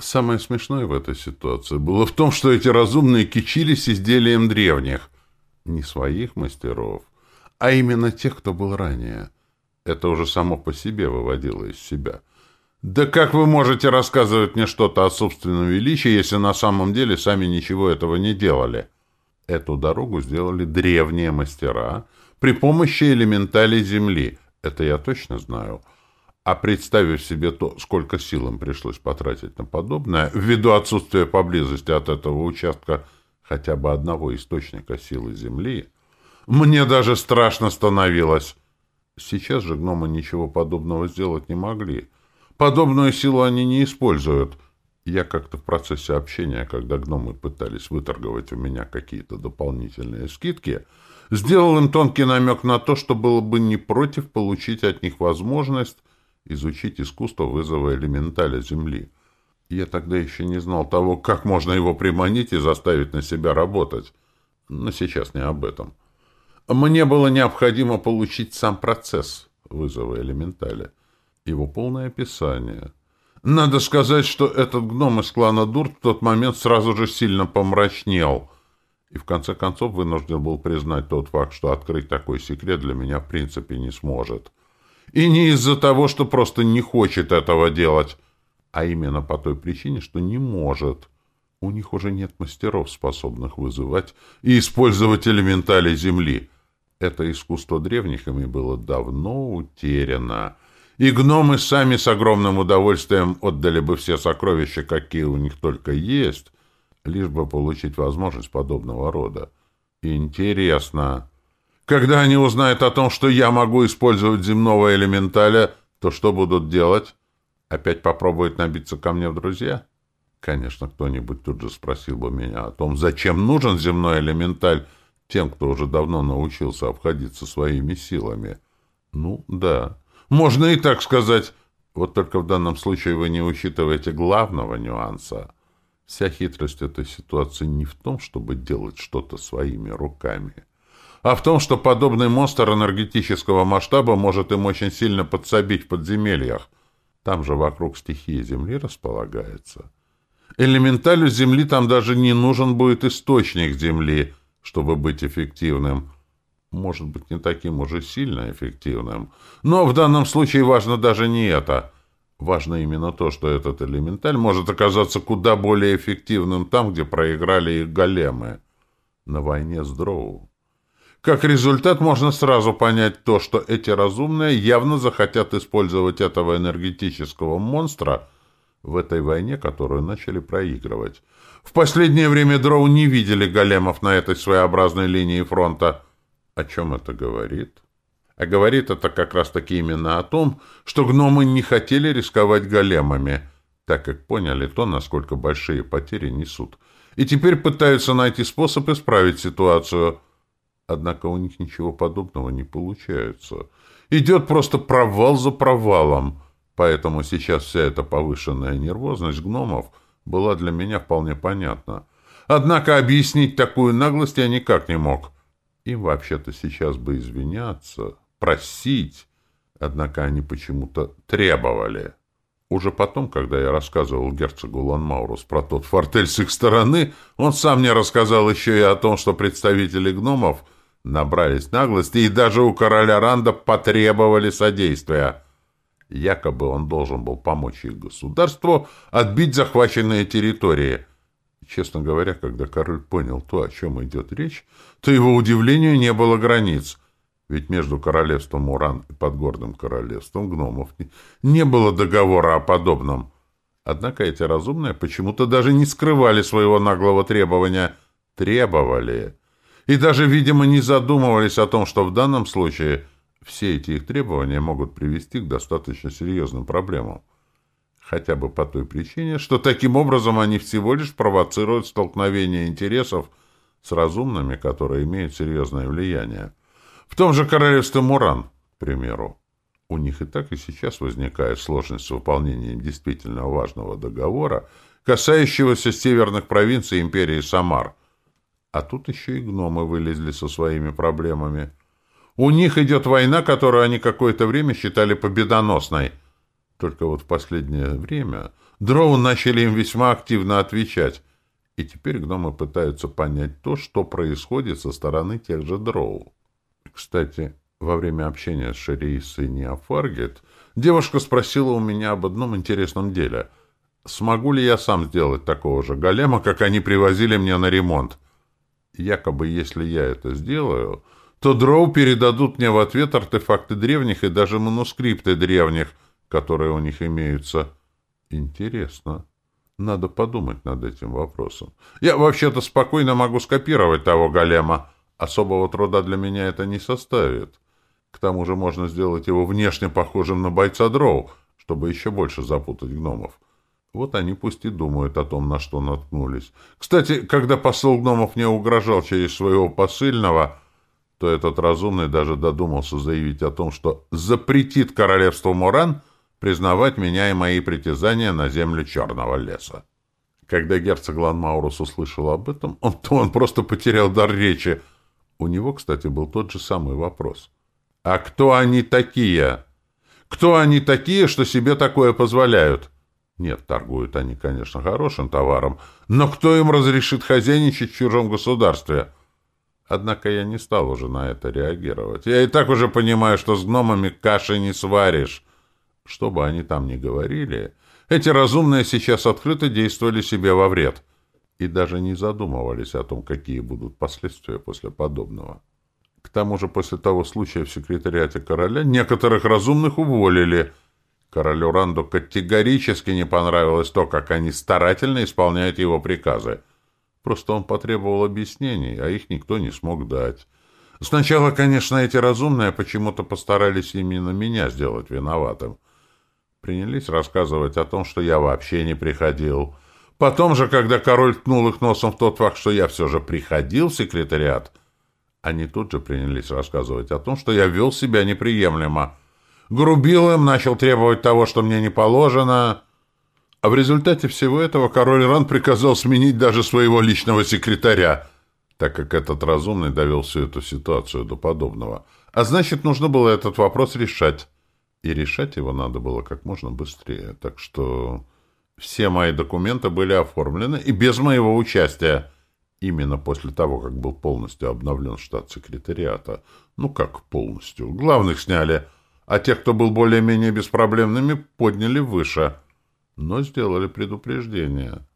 Самое смешное в этой ситуации было в том, что эти разумные кичились изделием древних. Не своих мастеров, а именно тех, кто был ранее. Это уже само по себе выводило из себя. Да как вы можете рассказывать мне что-то о собственном величии, если на самом деле сами ничего этого не делали? Эту дорогу сделали древние мастера при помощи элементалей Земли. Это я точно знаю. А представив себе то, сколько сил им пришлось потратить на подобное, ввиду отсутствия поблизости от этого участка хотя бы одного источника силы Земли, мне даже страшно становилось. Сейчас же гномы ничего подобного сделать не могли. Подобную силу они не используют. Я как-то в процессе общения, когда гномы пытались выторговать у меня какие-то дополнительные скидки, сделал им тонкий намек на то, что было бы не против получить от них возможность изучить искусство вызова элементаля Земли. Я тогда еще не знал того, как можно его приманить и заставить на себя работать. Но сейчас не об этом. Мне было необходимо получить сам процесс вызова элементаля, его полное описание. Надо сказать, что этот гном из клана Дурт в тот момент сразу же сильно помрачнел и в конце концов вынужден был признать тот факт, что открыть такой секрет для меня в принципе не сможет. И не из-за того, что просто не хочет этого делать, а именно по той причине, что не может. У них уже нет мастеров, способных вызывать и использовать элементали Земли — это искусство древних ими было давно утеряно, и гномы сами с огромным удовольствием отдали бы все сокровища, какие у них только есть, лишь бы получить возможность подобного рода. Интересно. Когда они узнают о том, что я могу использовать земного элементаля, то что будут делать? Опять попробуют набиться ко мне в друзья? Конечно, кто-нибудь тут же спросил бы меня о том, зачем нужен земной элементаль, тем, кто уже давно научился обходиться своими силами. Ну, да. Можно и так сказать. Вот только в данном случае вы не учитываете главного нюанса. Вся хитрость этой ситуации не в том, чтобы делать что-то своими руками, а в том, что подобный монстр энергетического масштаба может им очень сильно подсобить в подземельях. Там же вокруг стихии Земли располагается. Элементалю Земли там даже не нужен будет источник Земли — чтобы быть эффективным. Может быть, не таким уже сильно эффективным. Но в данном случае важно даже не это. Важно именно то, что этот элементаль может оказаться куда более эффективным там, где проиграли их големы. На войне с дроу. Как результат, можно сразу понять то, что эти разумные явно захотят использовать этого энергетического монстра в этой войне, которую начали проигрывать. В последнее время дроу не видели големов на этой своеобразной линии фронта. О чем это говорит? А говорит это как раз-таки именно о том, что гномы не хотели рисковать големами, так как поняли то, насколько большие потери несут, и теперь пытаются найти способ исправить ситуацию. Однако у них ничего подобного не получается. Идет просто провал за провалом, поэтому сейчас вся эта повышенная нервозность гномов — была для меня вполне понятна. Однако объяснить такую наглость я никак не мог. Им вообще-то сейчас бы извиняться, просить, однако они почему-то требовали. Уже потом, когда я рассказывал герцогу Ланмаурус про тот фортель с их стороны, он сам мне рассказал еще и о том, что представители гномов набрались наглости и даже у короля Ранда потребовали содействия. Якобы он должен был помочь их государству отбить захваченные территории. Честно говоря, когда король понял то, о чем идет речь, то его удивлению не было границ. Ведь между королевством Уран и подгорным королевством гномов не было договора о подобном. Однако эти разумные почему-то даже не скрывали своего наглого требования. Требовали. И даже, видимо, не задумывались о том, что в данном случае – все эти их требования могут привести к достаточно серьезным проблемам. Хотя бы по той причине, что таким образом они всего лишь провоцируют столкновение интересов с разумными, которые имеют серьезное влияние. В том же королевстве Муран, к примеру. У них и так и сейчас возникает сложность с выполнением действительно важного договора, касающегося северных провинций империи Самар. А тут еще и гномы вылезли со своими проблемами. У них идет война, которую они какое-то время считали победоносной. Только вот в последнее время Дроу начали им весьма активно отвечать, и теперь гномы пытаются понять то, что происходит со стороны тех же дроу. Кстати, во время общения с Шерисой Неофаргет девушка спросила у меня об одном интересном деле. Смогу ли я сам сделать такого же голема, как они привозили мне на ремонт? Якобы, если я это сделаю, то дроу передадут мне в ответ артефакты древних и даже манускрипты древних, которые у них имеются. Интересно. Надо подумать над этим вопросом. Я вообще-то спокойно могу скопировать того голема. Особого труда для меня это не составит. К тому же можно сделать его внешне похожим на бойца дроу, чтобы еще больше запутать гномов. Вот они пусть и думают о том, на что наткнулись. Кстати, когда посол гномов не угрожал через своего посыльного, то этот разумный даже додумался заявить о том, что запретит королевству Моран признавать меня и мои притязания на землю Черного леса. Когда герцог Ланмаурус услышал об этом, он, то он просто потерял дар речи. У него, кстати, был тот же самый вопрос. «А кто они такие? Кто они такие, что себе такое позволяют?» Нет, торгуют они, конечно, хорошим товаром, но кто им разрешит хозяйничать в чужом государстве? Однако я не стал уже на это реагировать. Я и так уже понимаю, что с гномами каши не сваришь. Что бы они там ни говорили, эти разумные сейчас открыто действовали себе во вред и даже не задумывались о том, какие будут последствия после подобного. К тому же после того случая в секретариате короля некоторых разумных уволили. Королю Ранду категорически не понравилось то, как они старательно исполняют его приказы. Просто он потребовал объяснений, а их никто не смог дать. Сначала, конечно, эти разумные почему-то постарались именно меня сделать виноватым. Принялись рассказывать о том, что я вообще не приходил. Потом же, когда король ткнул их носом в тот факт, что я все же приходил в секретариат, они тут же принялись рассказывать о том, что я вел себя неприемлемо. Грубил им, начал требовать того, что мне не положено. А в результате всего этого король Ран приказал сменить даже своего личного секретаря, так как этот разумный довел всю эту ситуацию до подобного. А значит, нужно было этот вопрос решать и решать его надо было как можно быстрее. Так что все мои документы были оформлены и без моего участия. Именно после того, как был полностью обновлен штат секретариата. Ну как полностью? Главных сняли, а тех, кто был более-менее беспроблемными, подняли выше. Но сделали предупреждение.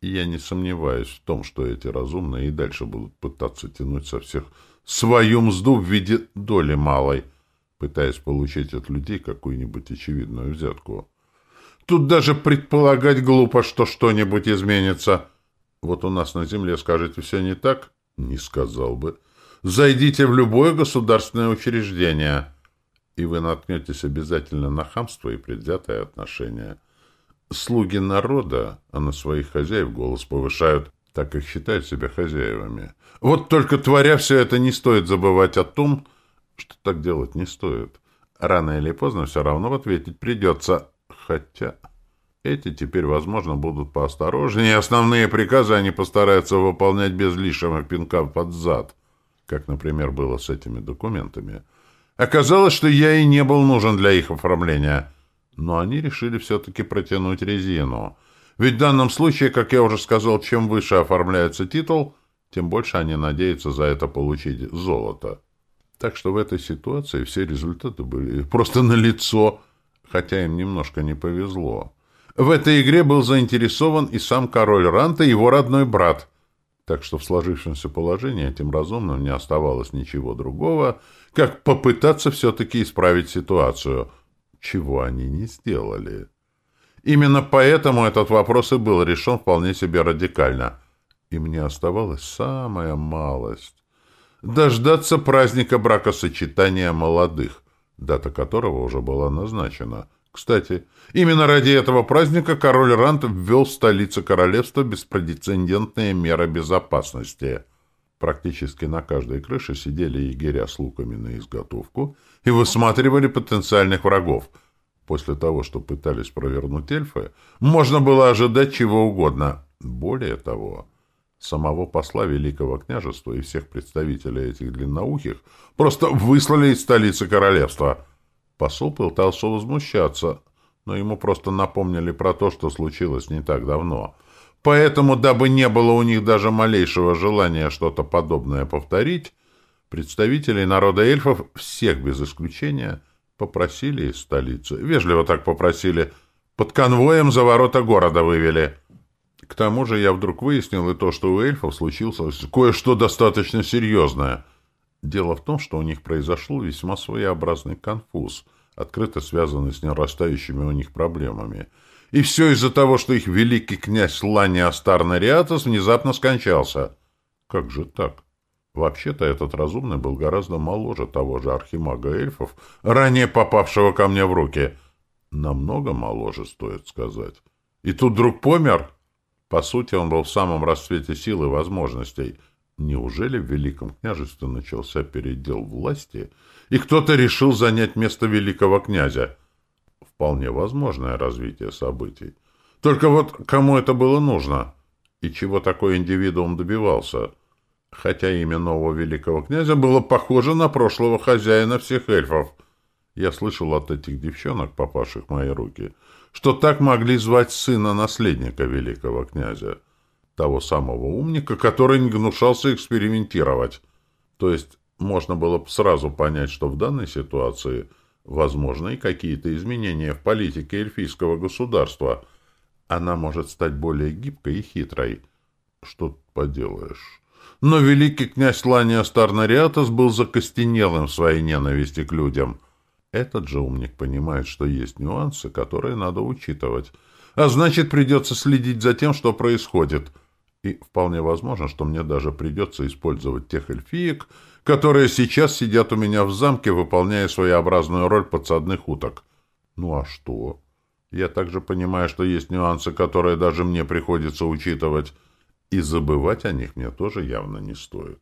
И я не сомневаюсь в том, что эти разумные и дальше будут пытаться тянуть со всех свою мзду в виде доли малой — пытаясь получить от людей какую-нибудь очевидную взятку. Тут даже предполагать глупо, что что-нибудь изменится. Вот у нас на земле скажете все не так? Не сказал бы. Зайдите в любое государственное учреждение, и вы наткнетесь обязательно на хамство и предвзятое отношение. Слуги народа, а на своих хозяев голос повышают, так как считают себя хозяевами. Вот только творя все это, не стоит забывать о том, что так делать не стоит. Рано или поздно все равно ответить придется. Хотя эти теперь, возможно, будут поосторожнее, основные приказы они постараются выполнять без лишнего пинка под зад, как, например, было с этими документами. Оказалось, что я и не был нужен для их оформления, но они решили все-таки протянуть резину. Ведь в данном случае, как я уже сказал, чем выше оформляется титул, тем больше они надеются за это получить золото. Так что в этой ситуации все результаты были просто налицо, хотя им немножко не повезло. В этой игре был заинтересован и сам король Ранта, его родной брат. Так что в сложившемся положении этим разумным не оставалось ничего другого, как попытаться все-таки исправить ситуацию, чего они не сделали. Именно поэтому этот вопрос и был решен вполне себе радикально. И мне оставалась самая малость дождаться праздника бракосочетания молодых, дата которого уже была назначена. Кстати, именно ради этого праздника король Рант ввел в столице королевства беспрецедентные меры безопасности. Практически на каждой крыше сидели егеря с луками на изготовку и высматривали потенциальных врагов. После того, что пытались провернуть эльфы, можно было ожидать чего угодно. Более того, Самого посла Великого княжества и всех представителей этих длинноухих просто выслали из столицы королевства. Посол пытался возмущаться, но ему просто напомнили про то, что случилось не так давно. Поэтому, дабы не было у них даже малейшего желания что-то подобное повторить, представителей народа эльфов, всех без исключения, попросили из столицы. Вежливо так попросили. Под конвоем за ворота города вывели. К тому же я вдруг выяснил и то, что у эльфов случилось кое-что достаточно серьезное. Дело в том, что у них произошел весьма своеобразный конфуз, открыто связанный с нарастающими у них проблемами. И все из-за того, что их великий князь Лани Астар внезапно скончался. Как же так? Вообще-то этот разумный был гораздо моложе того же архимага эльфов, ранее попавшего ко мне в руки. Намного моложе, стоит сказать. И тут вдруг помер? По сути, он был в самом расцвете сил и возможностей. Неужели в Великом княжестве начался передел власти, и кто-то решил занять место великого князя? Вполне возможное развитие событий. Только вот кому это было нужно? И чего такой индивидуум добивался? Хотя имя нового великого князя было похоже на прошлого хозяина всех эльфов. Я слышал от этих девчонок, попавших в мои руки, что так могли звать сына наследника великого князя, того самого умника, который не гнушался экспериментировать. То есть можно было сразу понять, что в данной ситуации возможны какие-то изменения в политике эльфийского государства. Она может стать более гибкой и хитрой. Что поделаешь. Но великий князь Лания Старнариатос был закостенелым в своей ненависти к людям — этот же умник понимает, что есть нюансы, которые надо учитывать. А значит, придется следить за тем, что происходит. И вполне возможно, что мне даже придется использовать тех эльфиек, которые сейчас сидят у меня в замке, выполняя своеобразную роль подсадных уток. Ну а что? Я также понимаю, что есть нюансы, которые даже мне приходится учитывать, и забывать о них мне тоже явно не стоит.